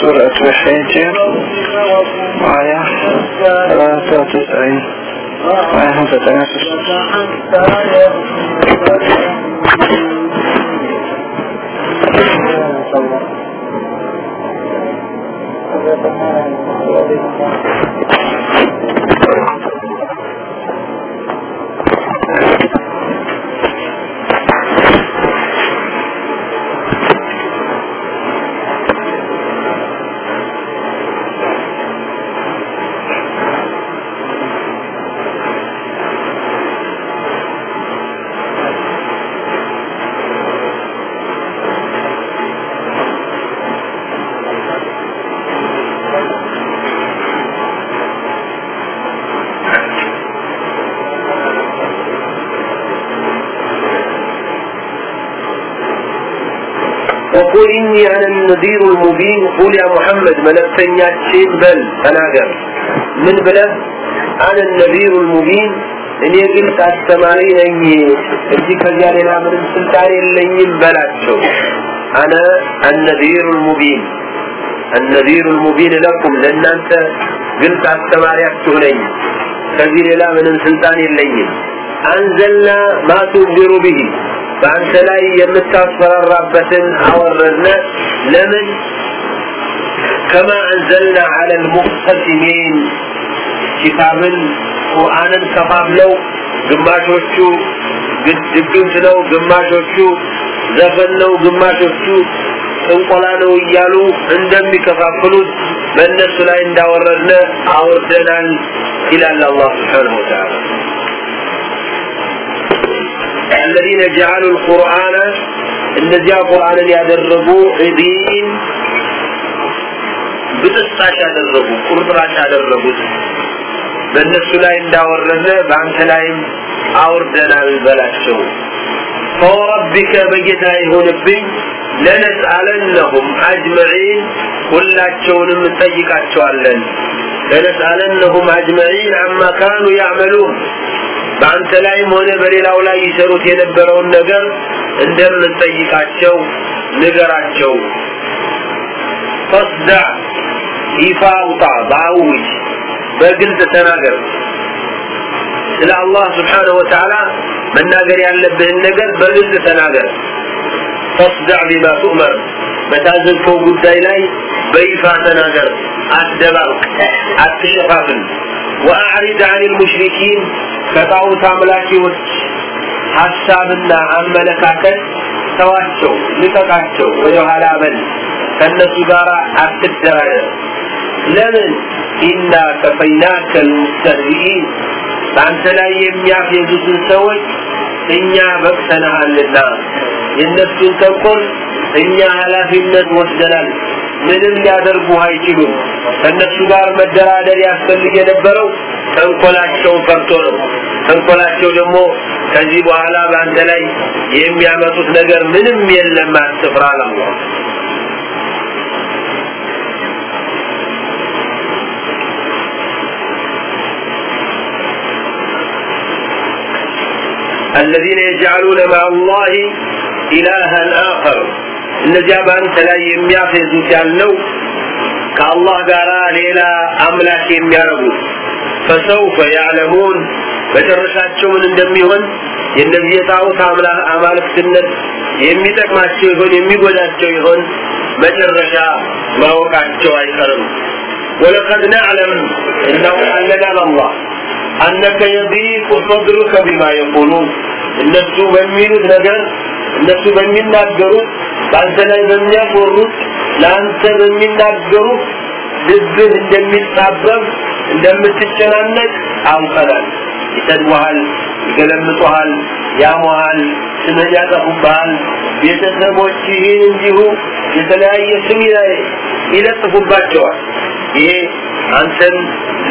سورة الحجر آية 93 آية 95 إني أنا النذير المبين قل يا محمد ملكتنياتشين بل تناجر من بله أنا النذير المبين እኔ ግልጽ አስተማሪ ነኝ እዚህ ከዚያ ሌላ ምንም ስልጣን የለኝም በላቸው አነ አነዚሩ ልሙቢን አነዚሩ ልሙቢን ለኩም ለእናንተ ግልጽ አስተማሪያችሁ ነኝ ከዚህ ሌላ ምንም ስልጣን የለኝም አንዘልና ማ ቱንዚሩ ብሂ በአንተ ላይ የምታስፈራራበትን አወረድነ ለምን? ከማ አንዘልና አለ ልሙቅተሲሚን ኪታብን ቁርአንን ከፋፍለው ግማሾቹ ድግምት ነው ግማሾቹ ዘፈን ነው ግማሾቹ ጥንቆላ ነው እያሉ እንደሚከፋፍሉት በእነሱ ላይ እንዳወረድነ አወርደናል ይላል አላህ ስብሓንሁ ወተዓላ الذين جعلوا القرآن እነዚያ ቁርአንን ያደረጉ ዒዲን ብጥስጣሽ ያደረጉ ቁርጥራሽ ያደረጉት በእነሱ ላይ እንዳወረደ በአንተ ላይም አውርደናል በላቸው ፈወረቢከ በጌታ ይሆንብኝ ለነስአለነሁም አጅመዒን ሁላቸውንም እንጠይቃቸዋለን ለነስአለነሁም አጅመዒን አማ ካኑ ያዕመሉን በአንተ ላይም ሆነ በሌላው ላይ ይሰሩት የነበረውን ነገር እንደምንጠይቃቸው ንገራቸው። ፈስዳዕ ይፋ አውጣ በአውጅ በግልጽ ተናገር። ስለ አላህ ስብሓንሁ ወተዓላ መናገር ያለብህን ነገር በግልጽ ተናገር። ፈስዳዕ ቢማ ቱእመር በታዘዝከው ጉዳይ ላይ በይፋ ተናገር። አትደባልቅ አትሸፋፍን። ወአዕሪድ አን ልሙሽሪኪን ከጣዖት አምላኪዎች ሀሳብና አመለካከት ተዋቸው ልቀቃቸው ወደ ኋላ በል ከእነሱ ጋር አትደራደር። ለምን? ኢና ከፈይናከ ልሙስተህዚኢን በአንተ ላይ የሚያፌዙትን ሰዎች እኛ በቅተናሃልና። የእነሱን ተንኮል እኛ ኃላፊነት ወስደናል። ምንም ሊያደርጉ አይችሉም። ከእነሱ ጋር መደራደር ያስፈልግ የነበረው ተንኮላቸው ፈርቶ ነው ተንኮላቸው ደግሞ ከዚህ በኋላ በአንተ ላይ የሚያመጡት ነገር ምንም የለም አትፍራ አላህ الذين يجعلون مع الله إلها آخر እነዚያ በአንተ ላይ የሚያፌዙት ያልነው ከአላህ ጋር ሌላ አምላክ የሚያረጉት ፈሰውፈ ያዕለሙን መጨረሻቸው ምን እንደሚሆን የእነዚህ የጣዖት አማልክትነት የሚጠቅማቸው ይሆን የሚጎዳቸው ይሆን መጨረሻ ማወቃቸው አይቀርም ولقد نعلم انه اننا الله انك يضيق صدرك بما يقولون እነሱ በሚሉት ነገር እነሱ በሚናገሩት በአንተ ላይ በሚያቆሩት ለአንተ በሚናገሩት ልብህ እንደሚጣበብ እንደምትጨናነቅ አውቀናል። ይሰድቡሃል ይገለምጡሃል ያሞሃል ስምን ያጠፉብሃል። ቤተሰቦችህን እንዲሁ የተለያየ ስም ይለጥፉባቸዋል። ይሄ አንተን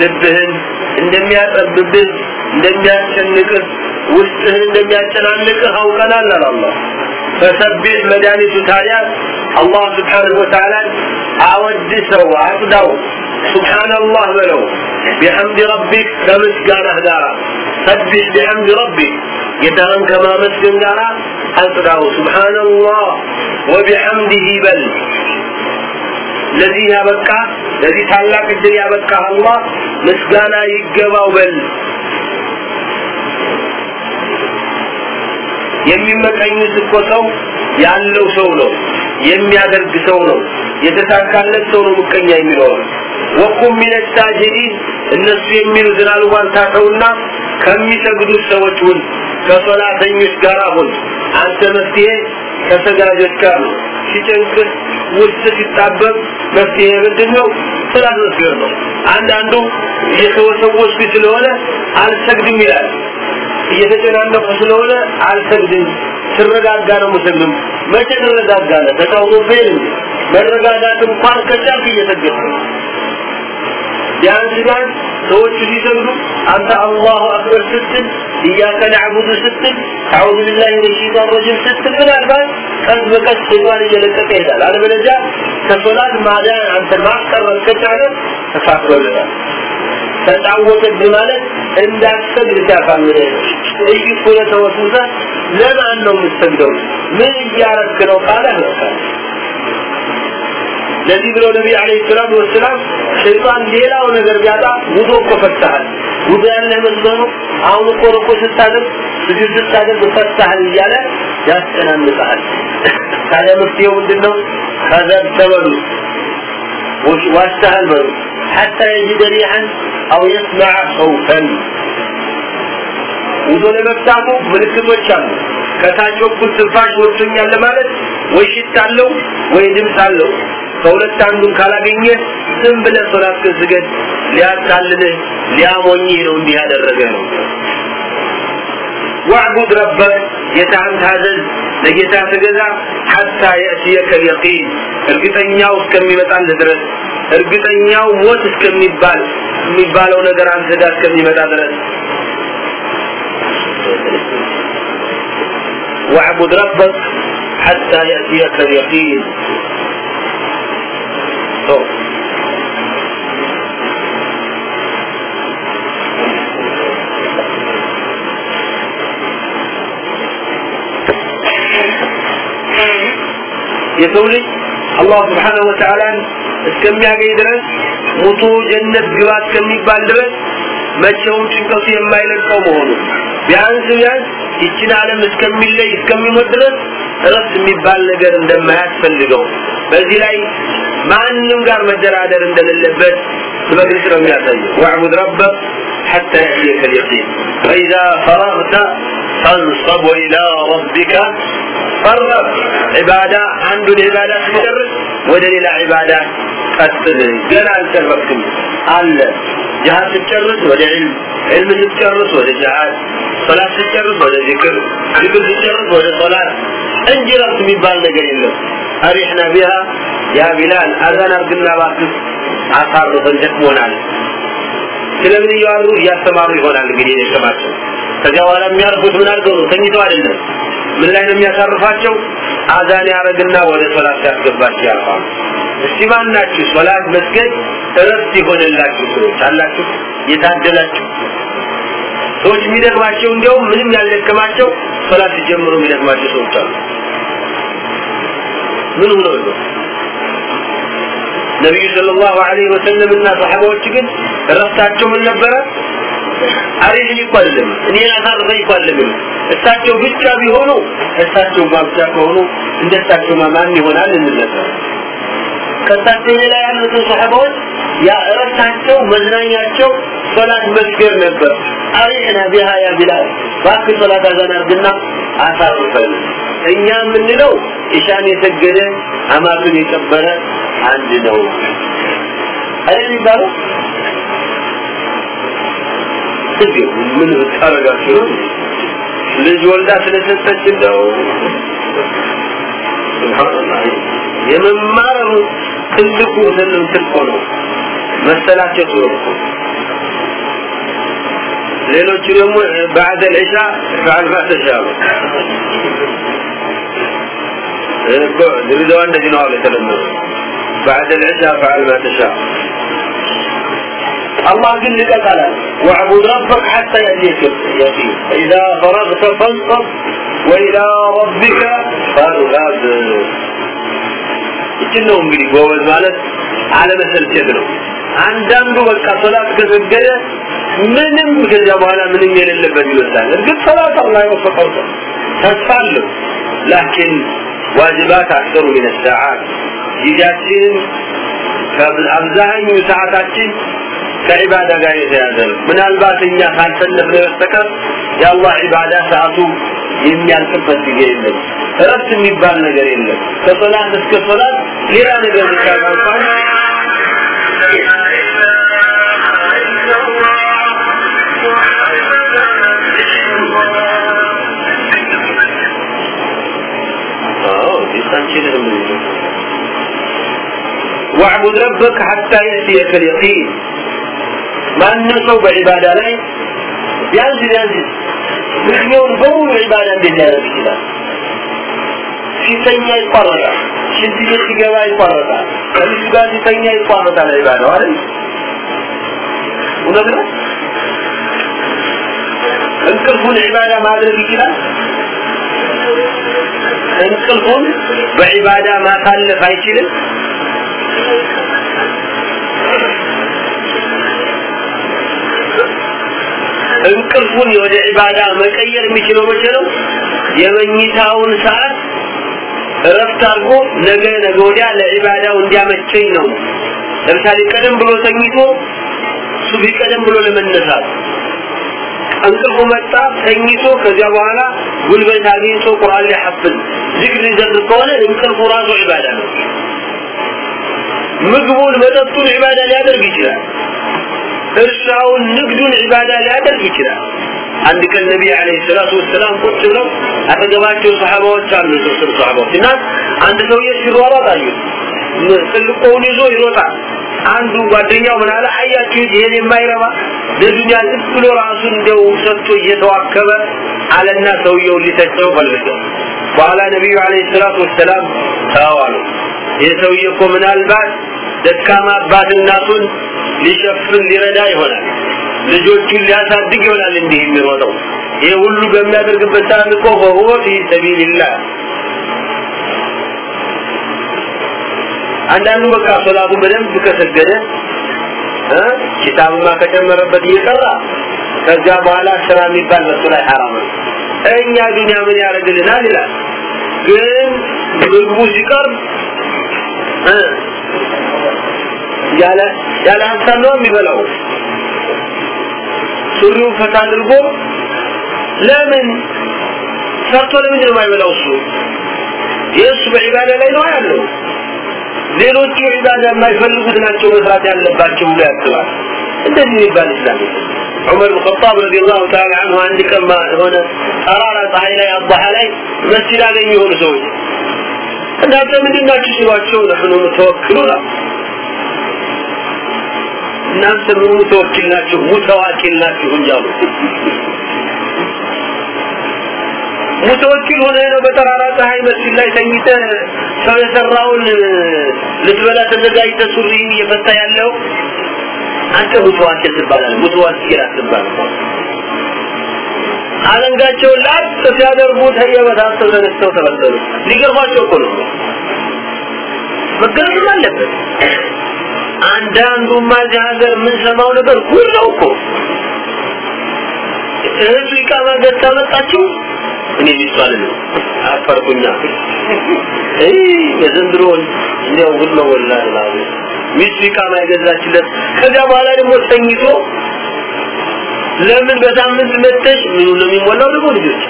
ልብህን እንደሚያጠብብህ እንደሚያስጨንቅህ ውስጥህን እንደሚያጨናንቅህ አውቀናል አለ አላህ። መድኃኒቱ ታዲያ አላህ ስብሓንሁ ወተዓላ አወድሰው አጽዳው ሱብሓነላህ በለው። ቢሐምድ ረቢክ ከምስጋናህ ጋር ሰቢህ ቢሐምድ ረቢክ ጌታን ከማመስገን ጋር አጽዳው ሱብሃንአላህ ወቢሐምዲሂ በል። ለዚህ ያበቃ ለዚህ ታላቅ እድል ያበቃ አላህ ምስጋና ይገባው በል። የሚመቀኙት እኮ ሰው ያለው ሰው ነው የሚያደርግ ሰው ነው የተሳካለት ሰው ነው ምቀኛ የሚኖር ወቁም ሚነ ሳጅዲን እነሱ የሚሉትን አሉባልታ ተውና ከሚሰግዱት ሰዎች ሁን ከሶላተኞች ጋር ሁን። አንተ መፍትሄ ከሰጋጆች ጋር ነው። ውስጥ ሲጣበብ መፍትሄ ምንድን ነው ሰላት መስገድ ነው። አንዳንዱ እየተወሰወስኩ ስለሆነ አልሰግድም ይላል። እየተጨናነቁ ስለሆነ አልሰግድም። ትረጋጋ ነው የምሰግድም። መቼ ትረጋጋለህ? ተቃውሞብህ መረጋጋት እንኳን ከቻልክ እየሰገድክ ቢያንስ ቢያንስ ሰዎቹ ሲሰግዱ አንተ አላሁ አክበር ስትል እያከ ነዕቡዱ ስትል አዑዙ ቢላሂ ሚነ ሸይጣን ረጂም ስትል ምናልባት ቀስ በቀስ ሸይጣን እየለቀቀ ይሄዳል። አለበለዚያ ከሶላት ማዳን አንተ ማስቀረት ከቻለ ተሳክቶልታል ተጫወተብህ ማለት እንዳትሰግድ ሲያሳምነ እይ እኮ ለተወስውሰህ ለማን ነው የምትሰግደው? ምን እያረክ ነው ካለ ለዚህ ብለው ነቢ አለ ሰላቱ ወሰላም ሸይጣን ሌላው ነገር ቢያጣ ጉዞ እኮ ፈትተሃል። ውዶ ያለህ መስሎ አሁን እኮ ርቆ ስታደርግ ስጁድ ስታደርግ ፈትተሃል እያለ ያስጨናንቀሃል ታዲያ መፍትሄው ምንድን ነው ከዘብ ተበሉ ዋሽተሃል በሉ። ሐታ የጅደ ሪሐን አው የስመዐ ኸውፈን። ውዶ ለመፍታቱ ምልክቶች አሉ። ከታች በኩል ትንፋሽ ወጥቶኛል ለማለት ወይ ሽታ አለው ወይ ድምፅ አለው። ከሁለት አንዱን ካላገኘ ዝም ብለህ ሶላት ስገድ ሊያታልልህ ሊያሞኝህ ነው እንዲህ ያደረገ ነው واعبد ربك ጌታህን ታዘዝ ለጌታ ተገዛ حتى يأتيك اليقين እርግጠኛው እስከሚመጣልህ ድረስ እርግጠኛው ሞት እስከሚባል የሚባለው ነገር አንተ ጋር እስከሚመጣ ድረስ واعبد ربك حتى يأتيك اليقين የሰው ልጅ አላህ ስብሓነሁ ወተዓላን እስከሚያገኝ ድረስ ሙቶ ጀነት ግባ እስከሚባል ድረስ መቼውም ጭንቀቱ የማይለቀው መሆኑ ቢያንስ ቢያንስ ይችን ዓለም እስከሚለይ እስከሚሞት ድረስ እረፍት የሚባል ነገር እንደማያስፈልገው በዚህ ላይ ማንም ጋር መደራደር እንደሌለበት በግልጽ ነው የሚያሳየው ወዕቡድ ረበክ حتى يأتيك اليقين فإذا فرغت فانصب إلى ربك ዒባዳ አንዱን ዒባዳ ሲጨርስ ወደ ሌላ ዒባዳ ቀጥል ገና አልጨረስክም። አለ። ጅሃድ ስትጨርስ ወደ ዒልም ዒልም ስትጨርስ ወደ ጅሃድ ሶላት ስትጨርስ ወደ ዚክር ዚክር ስትጨርስ ወደ ሶላት። እንጂ ረፍት የሚባል ነገር የለም። أرحنا بها يا بلال አዛን አርግና እባክህ አሳርፈን ደክሞናል። ስለምን እያዋሩ እያስተማሩ ይሆናል እንግዲህ የደከማቸው ከዚያ በኋላ የሚያርፉት ምን አድርገው ነው? ተኝተው አይደለም። ምን ላይ ነው የሚያሳርፋቸው? አዛን ያረግና ወደ ሶላት ያስገባቸው ያርፋሉ እስቲ ማናችሁ? ሶላት መስገድ እረፍት የሆነላችሁ ሰዎች አላችሁ? የታደላችሁ ሰዎች የሚደክማቸው እንዲያውም ምንም ያልደከማቸው ሶላት ሲጀምሩ የሚደክማቸው ሰዎች አሉ። ምን ሆነው ነው? ነቢዩ ሰለላሁ ዐለይሂ ወሰለም እና ሰሐባዎች ግን እረፍታቸው ምን ነበረ አሪፍ እኮ አይደለም እኔ አሳርፈኝ እኮ አይደለም እሳቸው ብቻ ቢሆኑ እሳቸው ብቻ ከሆኑ እንደ እሳቸው ማን ይሆናል እንነበር ከእሳቸው ሌላ ያሉትን ሰሐባዎች ያ መዝናኛቸው ሶላት መስገድ ነበር። አሪሕና ቢሃ ያ ቢላል እባክህ ሶላት አዛን አድርግና አሳርፈን። እኛ የምንለው ኢሻን የሰገደ አማቱን የቀበረ አንድ ነው። አይደል የሚባለው እዚህ ምን ብታረጋችሁ ልጅ ወልዳ ስለሰጠች እንደው የመማር ትልቁ ትልቁ ትልቁ ነው መሰላቸው ጥሩ ሌሎቹ ደግሞ بعد العشاء فعل ما تشاء ድሬዳዋ እንደዚህ ነው አለ የተለመደው بعد العشاء فعل ما تشاء الله ግን ልቀቃላል واعبد ربك حتى يأتيك اليقين فإذا فرغت فانصب وإلى ربك فارغب ይችን ነው እንግዲህ ጎበዝ ማለት አለመሰልቸት ነው አንዳንዱ በቃ ሶላት ከሰገደ ምንም ከዚያ በኋላ ምንም የሌለበት ይመስላል እርግጥ ሶላት አላህ የወፈቀው ተስፋ አለው ላኪን ዋጅባት አክሰሩ ምን ሰዓት ጊዜያችን አብዛኛው ሰዓታችን ከዒባዳ ጋር የተያዘ ነው ምናልባት እኛ ካልሰለፍን በስተቀር የአላህ ዒባዳ ሰዓቱ የሚያልቅበት ጊዜ የለም እረፍት የሚባል ነገር የለም ከሶላት እስከ ሶላት ሌላ ነገር ብቻ እንኳን واعبد ربك حتى يأتيك اليقين ማንም ሰው በዒባዳ ላይ ቢያንስ ቢያንስ ዕድሜውን በሙሉ ዒባዳ እንዴት ሊያደርግ ይችላል? ሲተኛ ይቋረጣል። ሽንት ቤት ሲገባ ይቋረጣል። ከልጁ ጋር ሲተኛ ይቋረጣል። ዒባዳው አይደል? እውነት ነው። እንቅልፉን ዒባዳ ማድረግ ይችላል። እንቅልፉን በዒባዳ ማሳለፍ አይችልም። እንቅልፉን ወደ ዒባዳ መቀየር የሚችለው መቼ ነው? የመኝታውን ሰዓት እረፍት አድርጎ ነገ ነገ ወዲያ ለዒባዳው እንዲያመቸኝ ነው። ለምሳሌ ቀደም ብሎ ተኝቶ ሱቢ ቀደም ብሎ ለመነሳት እንቅልፉ መጣ ተኝቶ ከዚያ በኋላ ጉልበት አግኝቶ ቁርአን ሊሐፍዝ ዚክር ሊዘክር ከሆነ እንቅልፉ ራሱ ዒባዳ ነው። ምግቡን መጠጡን ዒባዳ ሊያደርግ ይችላል እርሻውን ንግዱን ዒባዳ ሊያደርግ ይችላል። አንድ ቀን ነቢ አለይሂ ሰላቱ ወሰላም ቁጭ ብለው አጠገባቸው ሰሃባዎች አሉ የተወሰኑ ሰሃባዎች እና አንድ ሰውዬ ሲሯሯጥ አዩት ትልቁውን ይዞ ይሮጣል። አንዱ ጓደኛው ምን አለ? አያችሁ ይሄን የማይረባ ለዱንያ ዝም ብሎ ራሱን እንደው ሰጥቶ እየተዋከበ አለና ሰውየው ሊተቸው ፈለገ በኋላ ነቢዩ አለይሂ ሰላቱ ወሰላም ተዋሉ ይህ ሰውዬ እኮ ምናልባት ደካማ አባት እናቱን ሊሸፍን ሊረዳ ይሆናል። ልጆቹን ሊያሳድግ ይሆናል እንዲህ የሚሮጠው ይህ ሁሉ በሚያደርግበት ሰዓት እኮ በሁወ ፊ ሰቢልላህ አንዳንዱ በቃ ሶላቱን በደንብ ከሰገደ ኪታብማ ከጨመረበት እየቀራ ከዚያ በኋላ ስራ የሚባል በሱ ላይ ሐራም ነው። እኛ ዱንያ ምን ያደርግልናል ይላል። ግን ምግቡ ሲቀርብ ያለ ያለ ሀሳብ ነው የሚበላው። ሱሪውን ፈታ አድርጎ ለምን ሰርቶ ለምንድን ነው የማይበላው እሱ? የእሱ በዒባዳ ላይ ነው ያለው። ሌሎቹ ዒባዳ የማይፈልጉት ናቸው መስራት ያለባቸው ብሎ ያስባል። እንደዚህ የሚባል ይችላል ዑመር ብን ኸጣብ ረዲየላሁ ተዓላ አንሁ አንድ ቀን ሆነ ጠራራ ፀሐይ ላይ አባሃ ላይ መስጂድ አገኙ የሆኑ ሰዎች። እናንተ ምንድን ናችሁ ሲሏቸው ነሕኑ ሙተወክሉና እናንተ ምን ሙተወኪል ናችሁ ሙተዋኪል ናችሁ አሉ። ሙተወኪል ሆነ ነው በጠራራ ፀሐይ መስጊድ ላይ ተኝተ ሰው የሰራውን ልትበላ ተዘጋጅተ ሱሪ እየፈታ ያለው አንተ ሙተዋኪል ትባላለህ። ሙተዋኪል አትባልም አለንጋቸውን ላጥ ሲያደርጉ ተየበታተው ተነስተው ተበተኑ። ሊገርማቸው እኮ ነው። መገረምም አለበት አንዳንዱማ እዚህ ሀገር የምንሰማው ነገር ነው እኮ። እህቱ ይቃማ ገዝታ እኔ ሚስቱ አይደለም አፈርኩኛ እይ የዘንድሮ እንዲያው ነው ወላሂ ላዚ ሚስቱ ይቃማ የገዛችለት ከዚያ በኋላ ደግሞ ተኝቶ ለምን በሳምንት መተሽ ምኑ ነው የሚሞላው ደግሞ ልጆች?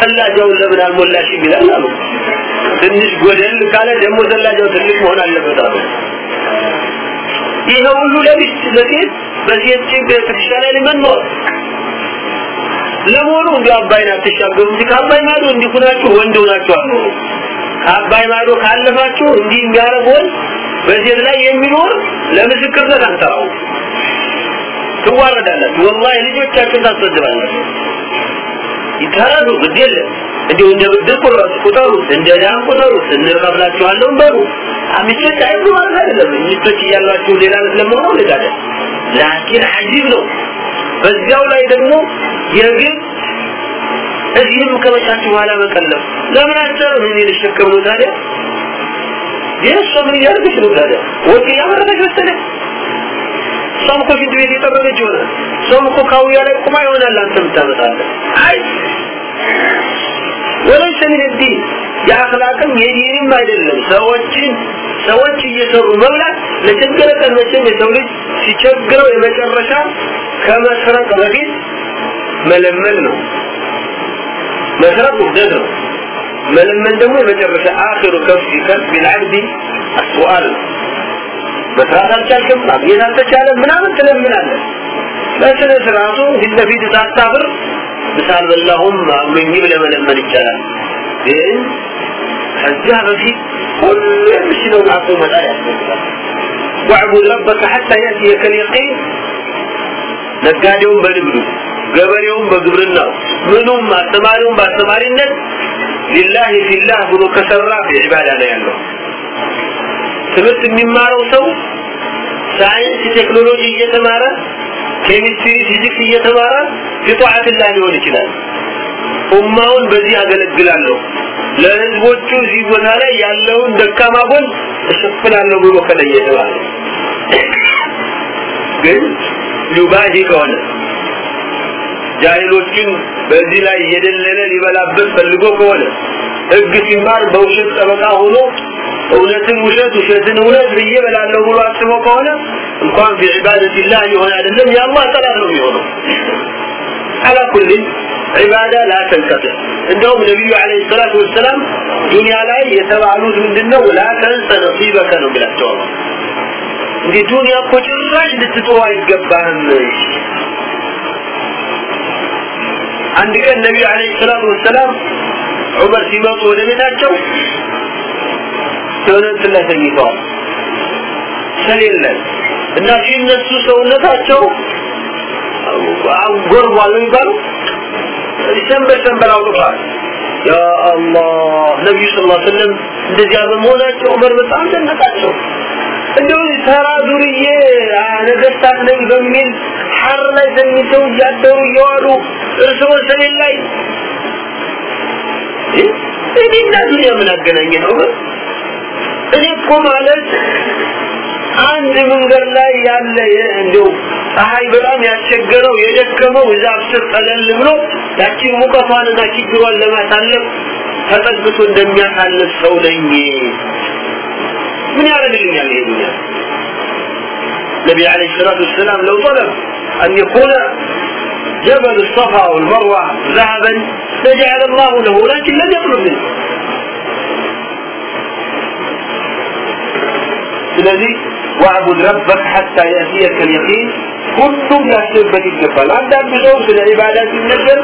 ሰላጃውን ለምን አልሞላሽም ይላል አሉ ትንሽ ጎደል ካለ ደግሞ ሰላጃው ትልቅ መሆን አለበት አሉ። ይሄ ሁሉ ለሚስት ለሴት በሴት ችግር ትከሻ ላይ መኖር ለመሆኑ እንዲሁ አባይን አትሻገሩ እንጂ ከአባይ ማዶ እንዲህ ወንድ ሆናችሁ አሉ። ከአባይ ማዶ ካለፋችሁ እንዲህ ወንድ በሴት ላይ የሚኖር ለምስክርነት አንተራው ትዋረዳላችሁ ወላሂ ልጆቻችሁን ታስበድባላችሁ ይታረዱ ግድ የለም እንዲሁ እንደ ብድር ቁጠሩት እንደ ዳን ቁጠሩት እንቀብላችኋለን በሉ ሚስቶች አይብሉ ማለት አይደለም። ሚስቶች እያሏችሁ ሌላ ለመሆነው ልጋደ ላኪን አጂብ ነው። በዚያው ላይ ደግሞ የግድ እዚህም ከመጣችሁ በኋላ መቀለብ። ለምን አሰብ ምን ልሸከም ነው ታዲያ? የእሷ ምን እያደረገች ነው ታዲያ? ወጥ እያመረተች መሰለህ እሷም እኮ ቤት የጠረገች ይሆናል። እኮ ካውያ ላይ ቁማ ይሆናል። አንተ የምታመጣለህ አይ ወለይሰ ሚን ዲን የዲንም አይደለም። ሰዎችን ሰዎች እየሰሩ መብላት ለቸገረ ቀን የሰው ልጅ ሲቸግረው የመጨረሻ ከመስረቅ በፊት መለመን ነው። መስረቅ ውደት ነው። መለመን ደግሞ የመጨረሻ አኺሩ ከፍ ከፍ ቢልዓብዲ አስዋል መስራት አልቻልክም ማግኘት አልተቻለም ምናምን ትለምናለህ። በስነ ስርዓቱ ፊት ለፊት ሳታፍር ምሳል በላሁም አምኝም ለመለመን ይቻላል። ግን ከዚያ በፊት ሁሉ የሚችለውን አቶ መጣል ያስፈልጋል። واعبد ربك حتى يأتيك اليقين። ነጋዴውን በንግዱ ገበሬውን በግብርናው ምኑም አስተማሪውን በአስተማሪነት لله في الله ብሎ ከሰራ በዒባዳ ላይ ያለው ትምህርት የሚማረው ሰው ሳይንስ ቴክኖሎጂ እየተማረ ኬሚስትሪ ፊዚክስ እየተማረ في طاعة الله ሊሆን ይችላል። ኡማውን በዚህ አገለግላለሁ። ለህዝቦቹ እዚህ ቦታ ላይ ያለውን ደካማ ጎን እሸፍናለሁ ብሎ ከለየ ተባለ። ግን يباهي ከሆነ ጃሂሎችን በዚህ ላይ እየደለለ ሊበላበት ፈልጎ ከሆነ ህግ ሲማር በውሸት ጠበቃ ሆኖ እውነትን ውሸት ውሸትን እውነት ብዬ በላለሁ ብሎ አስቦ ከሆነ እንኳን ቢዒባደቲላህ ሊሆን አይደለም የአላህ ጠላት ነው የሚሆነው። አላ ኩልን ዒባዳ ላ ተንቀጥዕ እንደውም ነቢዩ አለይሂ ሰላቱ ወሰላም ዱንያ ላይ የተባሉት ምንድነው? ላ ተንሰ ነሲበከ ነው ብላቸው እንዲህ ዱንያ እኮ ጭራሽ ልትጥሩ አይገባህም። አንድ ቀን ነቢዩ አለይሂ ሰላቱ ወሰላም ዑመር ሲመጡ ወደ ቤታቸው ሰውነት ላይ ተኝተዋል። ስለሌለ እና ሲነሱ ሰውነታቸው ጎርቧል የሚባለው? ሰንበል ሰንበል አውጥቷል። ያ አላህ! ነቢዩ ስ ላ ስለም እንደዚያ በመሆናቸው ዑመር በጣም ደነቃቸው። እንደው ተራ ዱርዬ ነገስታት ነኝ በሚል ሐር ላይ ተኝተው እያደሩ እየዋሉ እርስ በርስ ላይ እኔና ዱንያ ምን አገናኘ ነው እኔ እኮ ማለት አንድ መንገድ ላይ ያለ እንደው ፀሐይ በጣም ያስቸገረው የደከመው እዛ ስር ጠለል ብሎ ያቺን ሙቀቷንና ችግሯን ለማሳለፍ ተጠግቶ እንደሚያሳልፍ ሰው ነኝ ምን ያደርግልኛል ይሄ ዱንያ النبي عليه الصلاة والسلام لو طلب أن يكون جبل الصفا والمروة ذهبا لجعل الله له لكن لم يطلب منه ስለዚህ ወአቡድ ረበክ ሐታ የእትየከ ልየቂን ሁሉም ሊያስብበት ይገባል። አንዳንድ ሰው ስለ ዒባዳ ሲነገር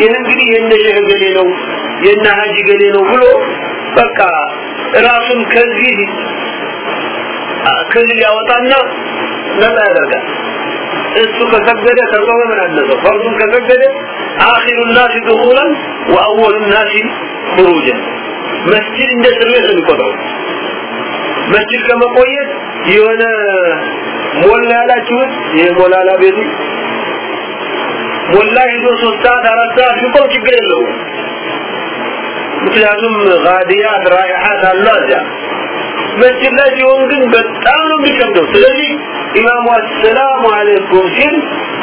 ይህ እንግዲህ የነ ሼህ ገሌ ነው የነ ሀጂ ገሌ ነው ብሎ በቃ ራሱን ከዚህ ክልል ያወጣና ነጣ ያደርጋል። እሱ ከሰገደ ከቆመ ምን አለሰው? ፈርዱን ከሰገደ አኺሩ ናሲ ድኹላን ወአወሉ ናሲ ኹሩጀን መስጂድ እንደ ስር ቤት እንቆጥረው መስጂድ ከመቆየት የሆነ ሞላ ያላችሁት የሞላላ ቤቱ ሞላ ሂዶ ሶስት ሰዓት አራት ሰዓት ቢቆም ችግር የለውም ምክንያቱም ጋዲያት ራይሓት አሉ እዚያ መስጂድ ላይ ሲሆን ግን በጣም ነው የሚከብደው ስለዚህ ኢማሙ አሰላሙ አለይኩም ሲል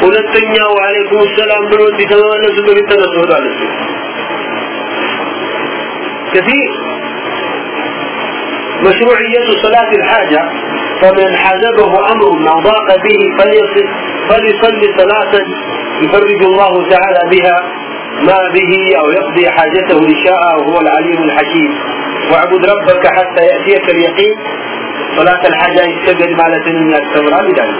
ሁለተኛው አለይኩም ሰላም ብሎ እንዲተመለሱ በፊት ተነሱ ሄዷል እሱ كثير مشروعية صلاة الحاجة فمن حجبه أمر أو ضاق به فليصل صلاة يفرج الله تعالى بها ما به أو يقضي حاجته إن شاء وهو العليم الحكيم. واعبد ربك حتى يأتيك اليقين. صلاة الحاجة يستجد مع لتنين يستمر بذلك